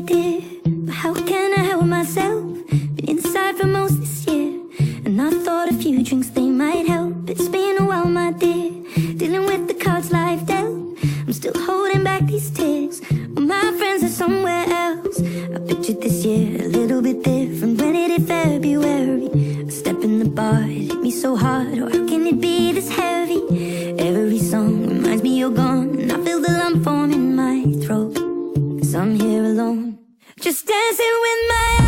But how can I help myself? Been inside for most this year, and I thought a few drinks they might help. It's been a while, my dear, dealing with the cards life dealt. I'm still holding back these tears. All my friends are somewhere else. I pictured this year a little bit different. When it February, a step in the bar, it hit me so hard. Or how can it be this heavy? Every song reminds me you're gone. Just dancing with my